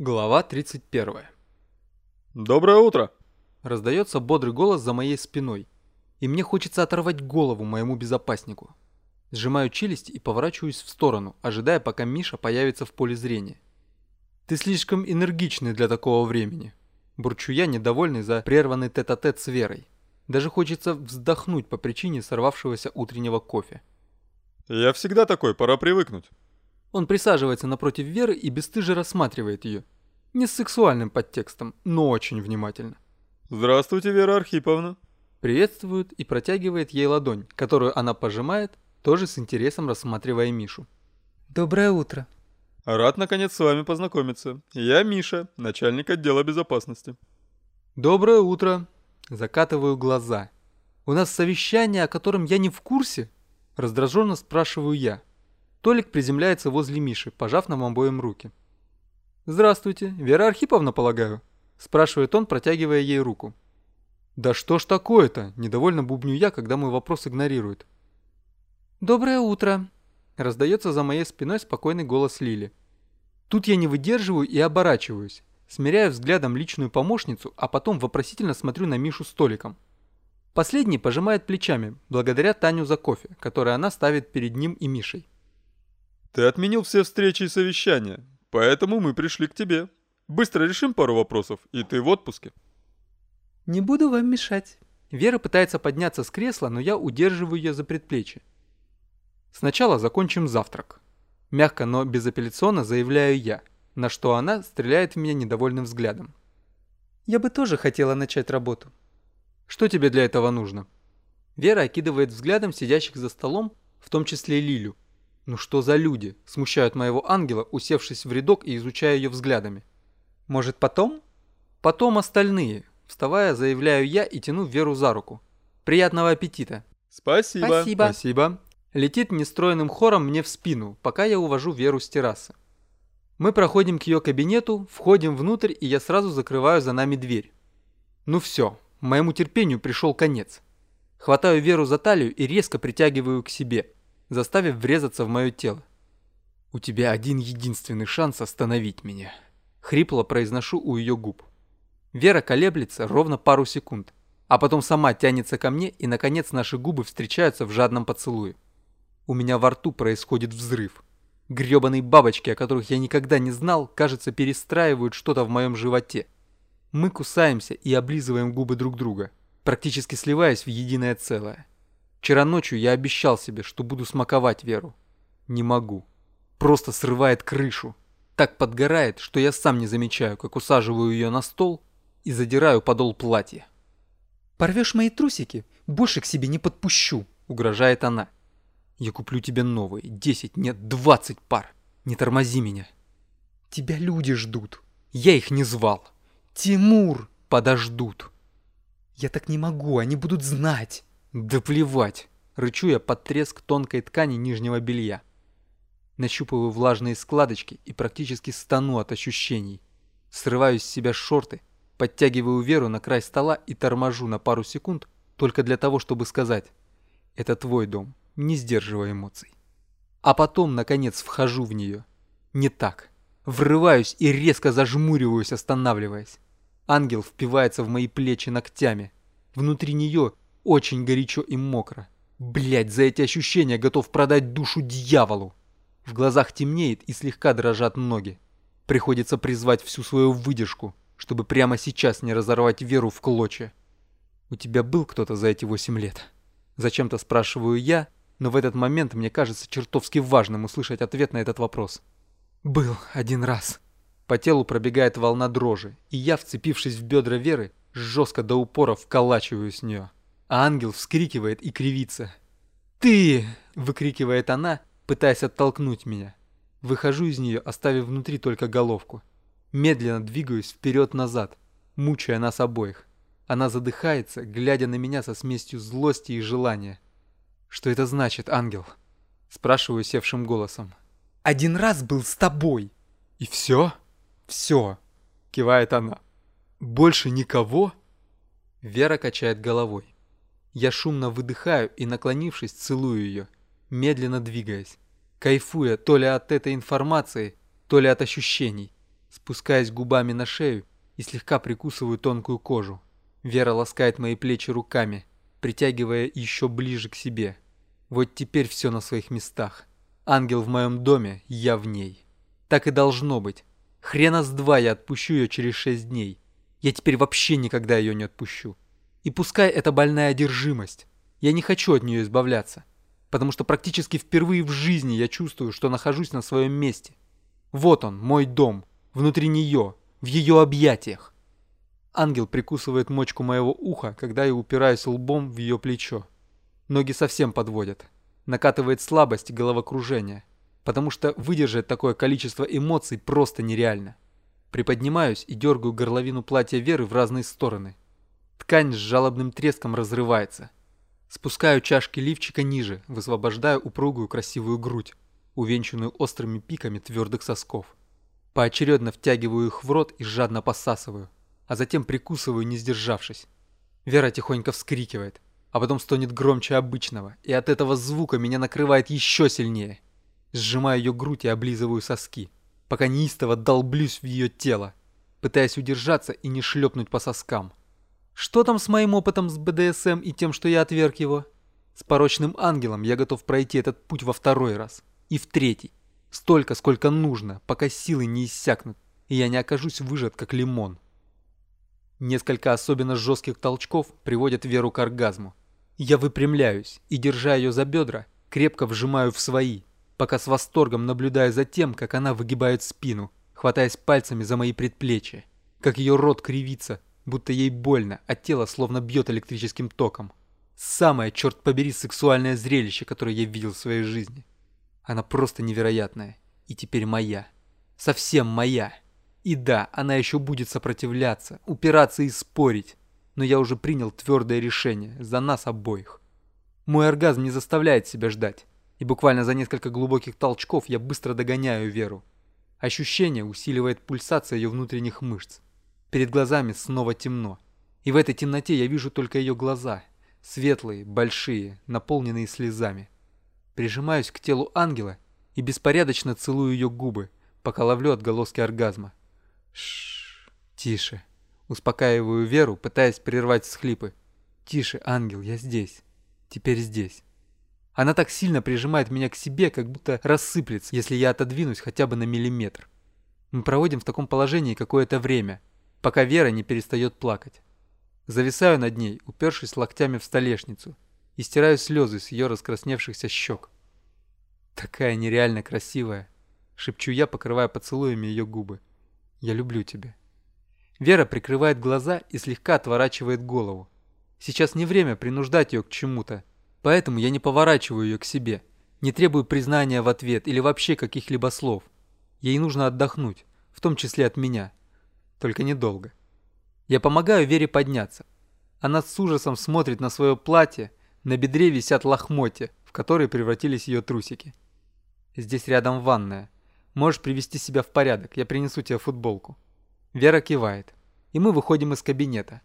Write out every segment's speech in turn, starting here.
Глава 31. Доброе утро. Раздается бодрый голос за моей спиной, и мне хочется оторвать голову моему безопаснику. Сжимаю челюсть и поворачиваюсь в сторону, ожидая, пока Миша появится в поле зрения. «Ты слишком энергичный для такого времени», – бурчу я, недовольный за прерванный тет-а-тет с Верой. Даже хочется вздохнуть по причине сорвавшегося утреннего кофе. Я всегда такой, пора привыкнуть. Он присаживается напротив Веры и бесстыже рассматривает ее. Не с сексуальным подтекстом, но очень внимательно. Здравствуйте, Вера Архиповна. Приветствует и протягивает ей ладонь, которую она пожимает, тоже с интересом рассматривая Мишу. Доброе утро. Рад наконец с вами познакомиться. Я Миша, начальник отдела безопасности. Доброе утро. Закатываю глаза. У нас совещание, о котором я не в курсе? Раздраженно спрашиваю я. Толик приземляется возле Миши, пожав нам обоим руки. «Здравствуйте, Вера Архиповна, полагаю?» Спрашивает он, протягивая ей руку. «Да что ж такое-то?» – недовольно бубню я, когда мой вопрос игнорирует. «Доброе утро!» – раздается за моей спиной спокойный голос Лили. Тут я не выдерживаю и оборачиваюсь, смиряю взглядом личную помощницу, а потом вопросительно смотрю на Мишу с Толиком. Последний пожимает плечами, благодаря Таню за кофе, который она ставит перед ним и Мишей. Ты отменил все встречи и совещания, поэтому мы пришли к тебе. Быстро решим пару вопросов, и ты в отпуске. Не буду вам мешать. Вера пытается подняться с кресла, но я удерживаю ее за предплечье. Сначала закончим завтрак. Мягко, но безапелляционно заявляю я, на что она стреляет в меня недовольным взглядом. Я бы тоже хотела начать работу. Что тебе для этого нужно? Вера окидывает взглядом сидящих за столом, в том числе Лилю. Ну что за люди? Смущают моего ангела, усевшись в рядок и изучая ее взглядами. Может потом? Потом остальные. Вставая, заявляю я и тяну Веру за руку. Приятного аппетита. Спасибо. Спасибо. Спасибо. Летит нестроенным хором мне в спину, пока я увожу Веру с террасы. Мы проходим к ее кабинету, входим внутрь, и я сразу закрываю за нами дверь. Ну все, Моему терпению пришел конец. Хватаю Веру за талию и резко притягиваю к себе, заставив врезаться в мое тело. «У тебя один единственный шанс остановить меня», — хрипло произношу у ее губ. Вера колеблется ровно пару секунд, а потом сама тянется ко мне, и, наконец, наши губы встречаются в жадном поцелуе. У меня во рту происходит взрыв. Гребаные бабочки, о которых я никогда не знал, кажется, перестраивают что-то в моем животе. Мы кусаемся и облизываем губы друг друга, практически сливаясь в единое целое. Вчера ночью я обещал себе, что буду смаковать Веру. Не могу. Просто срывает крышу. Так подгорает, что я сам не замечаю, как усаживаю ее на стол и задираю подол платья. «Порвешь мои трусики? Больше к себе не подпущу», — угрожает она. «Я куплю тебе новые, десять, нет, двадцать пар. Не тормози меня». «Тебя люди ждут». «Я их не звал». «Тимур!» «Подождут!» «Я так не могу, они будут знать!» «Да плевать!» Рычу я под треск тонкой ткани нижнего белья. Нащупываю влажные складочки и практически стану от ощущений. Срываю с себя шорты, подтягиваю Веру на край стола и торможу на пару секунд только для того, чтобы сказать «Это твой дом, не сдерживай эмоций». А потом, наконец, вхожу в нее. Не так. Врываюсь и резко зажмуриваюсь, останавливаясь. Ангел впивается в мои плечи ногтями. Внутри нее очень горячо и мокро. Блять, за эти ощущения готов продать душу дьяволу. В глазах темнеет и слегка дрожат ноги. Приходится призвать всю свою выдержку, чтобы прямо сейчас не разорвать веру в клочья. «У тебя был кто-то за эти восемь лет?» Зачем-то спрашиваю я, но в этот момент мне кажется чертовски важным услышать ответ на этот вопрос. «Был один раз». По телу пробегает волна дрожи, и я, вцепившись в бедра Веры, жестко до упора вколачиваю с нее. А ангел вскрикивает и кривится. «Ты!» – выкрикивает она, пытаясь оттолкнуть меня. Выхожу из нее, оставив внутри только головку. Медленно двигаюсь вперед-назад, мучая нас обоих. Она задыхается, глядя на меня со смесью злости и желания. «Что это значит, ангел?» – спрашиваю севшим голосом. «Один раз был с тобой!» «И все?» «Все», — кивает она. «Больше никого?» Вера качает головой. Я шумно выдыхаю и, наклонившись, целую ее, медленно двигаясь, кайфуя то ли от этой информации, то ли от ощущений. Спускаясь губами на шею и слегка прикусываю тонкую кожу. Вера ласкает мои плечи руками, притягивая еще ближе к себе. Вот теперь все на своих местах. Ангел в моем доме, я в ней. Так и должно быть. Хрена с два я отпущу ее через шесть дней. Я теперь вообще никогда ее не отпущу. И пускай это больная одержимость. Я не хочу от нее избавляться. Потому что практически впервые в жизни я чувствую, что нахожусь на своем месте. Вот он, мой дом, внутри нее, в ее объятиях. Ангел прикусывает мочку моего уха, когда я упираюсь лбом в ее плечо. Ноги совсем подводят. Накатывает слабость и головокружение. Потому что выдержать такое количество эмоций просто нереально. Приподнимаюсь и дергаю горловину платья Веры в разные стороны. Ткань с жалобным треском разрывается. Спускаю чашки лифчика ниже, высвобождаю упругую красивую грудь, увенчанную острыми пиками твердых сосков. Поочередно втягиваю их в рот и жадно посасываю, а затем прикусываю, не сдержавшись. Вера тихонько вскрикивает, а потом стонет громче обычного, и от этого звука меня накрывает еще сильнее. Сжимаю ее грудь и облизываю соски пока неистово долблюсь в ее тело, пытаясь удержаться и не шлепнуть по соскам. Что там с моим опытом с БДСМ и тем, что я отверг его? С порочным ангелом я готов пройти этот путь во второй раз. И в третий. Столько, сколько нужно, пока силы не иссякнут, и я не окажусь выжат, как лимон. Несколько особенно жестких толчков приводят Веру к оргазму. Я выпрямляюсь и, держа ее за бедра, крепко вжимаю в свои, пока с восторгом наблюдаю за тем, как она выгибает спину, хватаясь пальцами за мои предплечья, как ее рот кривится, будто ей больно, а тело словно бьет электрическим током. Самое, черт побери, сексуальное зрелище, которое я видел в своей жизни. Она просто невероятная. И теперь моя. Совсем моя. И да, она еще будет сопротивляться, упираться и спорить. Но я уже принял твердое решение за нас обоих. Мой оргазм не заставляет себя ждать и буквально за несколько глубоких толчков я быстро догоняю Веру. Ощущение усиливает пульсация ее внутренних мышц. Перед глазами снова темно. И в этой темноте я вижу только ее глаза. Светлые, большие, наполненные слезами. Прижимаюсь к телу ангела и беспорядочно целую ее губы, пока ловлю отголоски оргазма. Шш, тише. Успокаиваю Веру, пытаясь прервать всхлипы. Тише, ангел, я здесь. Теперь здесь. Она так сильно прижимает меня к себе, как будто рассыплется, если я отодвинусь хотя бы на миллиметр. Мы проводим в таком положении какое-то время, пока Вера не перестает плакать. Зависаю над ней, упершись локтями в столешницу, и стираю слезы с ее раскрасневшихся щек. «Такая нереально красивая», — шепчу я, покрывая поцелуями ее губы. «Я люблю тебя». Вера прикрывает глаза и слегка отворачивает голову. Сейчас не время принуждать ее к чему-то, Поэтому я не поворачиваю ее к себе, не требую признания в ответ или вообще каких-либо слов. Ей нужно отдохнуть, в том числе от меня. Только недолго. Я помогаю Вере подняться. Она с ужасом смотрит на свое платье, на бедре висят лохмотья, в которые превратились ее трусики. Здесь рядом ванная. Можешь привести себя в порядок, я принесу тебе футболку. Вера кивает. И мы выходим из кабинета.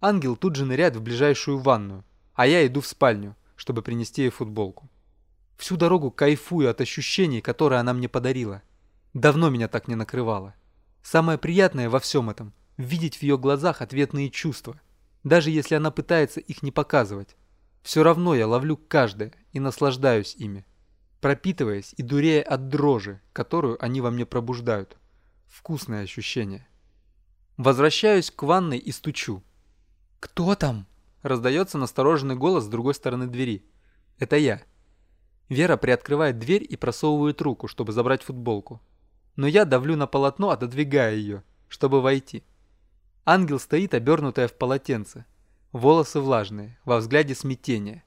Ангел тут же ныряет в ближайшую ванную, а я иду в спальню, чтобы принести ей футболку. Всю дорогу кайфую от ощущений, которые она мне подарила. Давно меня так не накрывало. Самое приятное во всем этом – видеть в ее глазах ответные чувства, даже если она пытается их не показывать. Все равно я ловлю каждое и наслаждаюсь ими, пропитываясь и дурея от дрожи, которую они во мне пробуждают. Вкусное ощущение. Возвращаюсь к ванной и стучу. «Кто там?» Раздается настороженный голос с другой стороны двери. Это я. Вера приоткрывает дверь и просовывает руку, чтобы забрать футболку. Но я давлю на полотно, отодвигая ее, чтобы войти. Ангел стоит, обернутая в полотенце. Волосы влажные, во взгляде смятение.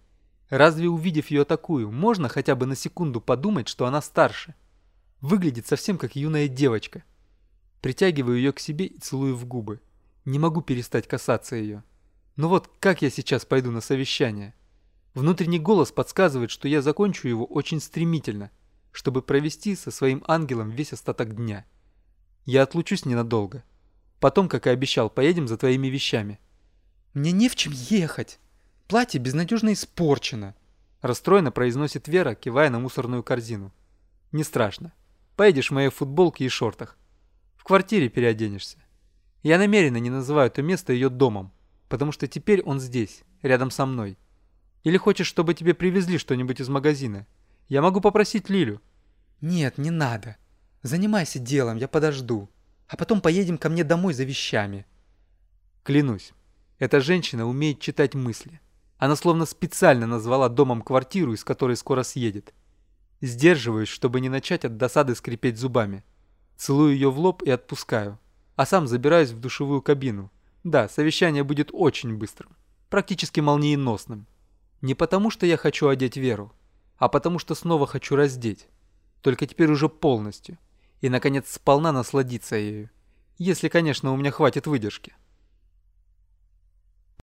Разве увидев ее такую, можно хотя бы на секунду подумать, что она старше? Выглядит совсем как юная девочка. Притягиваю ее к себе и целую в губы. Не могу перестать касаться ее. Но вот как я сейчас пойду на совещание? Внутренний голос подсказывает, что я закончу его очень стремительно, чтобы провести со своим ангелом весь остаток дня. Я отлучусь ненадолго. Потом, как и обещал, поедем за твоими вещами. Мне не в чем ехать. Платье безнадежно испорчено. Расстроенно произносит Вера, кивая на мусорную корзину. Не страшно. Поедешь в моей футболке и шортах. В квартире переоденешься. Я намеренно не называю это место ее домом, потому что теперь он здесь, рядом со мной. Или хочешь, чтобы тебе привезли что-нибудь из магазина? Я могу попросить Лилю. Нет, не надо. Занимайся делом, я подожду. А потом поедем ко мне домой за вещами. Клянусь, эта женщина умеет читать мысли. Она словно специально назвала домом квартиру, из которой скоро съедет. Сдерживаюсь, чтобы не начать от досады скрипеть зубами. Целую ее в лоб и отпускаю. А сам забираюсь в душевую кабину. Да, совещание будет очень быстрым. Практически молниеносным. Не потому, что я хочу одеть Веру, а потому, что снова хочу раздеть. Только теперь уже полностью. И, наконец, сполна насладиться ею. Если, конечно, у меня хватит выдержки.